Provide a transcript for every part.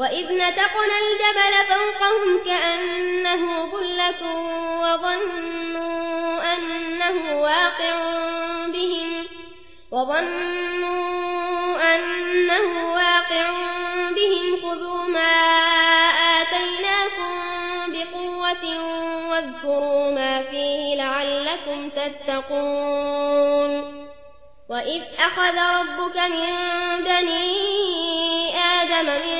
وإذ نتقنا الجبل فوقهم كأنه ظلة وظنوا أنه واقع بهم وظنوا أنه واقع بهم خذوا ما آتيناكم بقوة واذكروا ما فيه لعلكم تتقون وإذ أخذ ربك من بني آدم من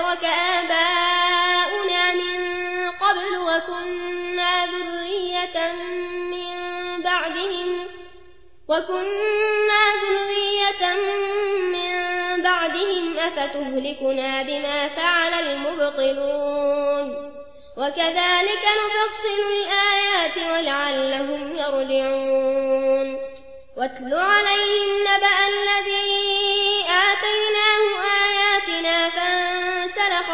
أشرك آباؤنا وكنا ذرية من بعدهم وكنا ذرية من بعدهم أفتهلكنا بما فعل المبطلون. وكذلك نفصل الآيات ولعلهم يرجعون. واتل عليهم نبأ الذي